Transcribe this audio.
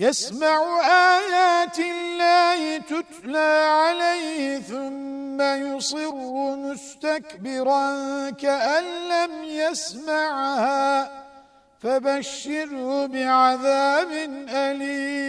يسمع آيات الله تتلى عليه ثم يصر مستكبرا كأن لم يسمعها. فبشره بعذاب أليم.